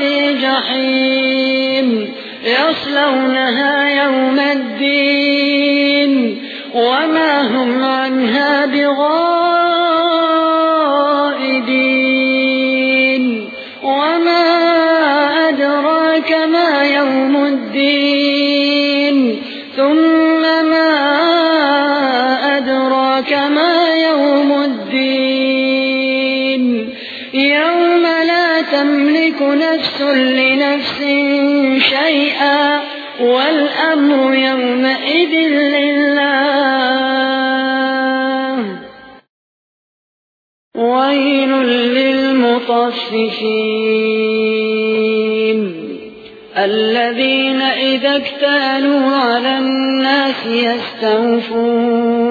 لفي جحيم يصلونها يوم الدين وما هم عنها بغائدين وما أدراك ما يوم الدين ثم ما أدراك ما يوم الدين يوم لا تملك نفس لنفس شيئا والأمر يومئذ لله. ويل للمطففين. الذين إذا اكتالوا على الناس يستوفون.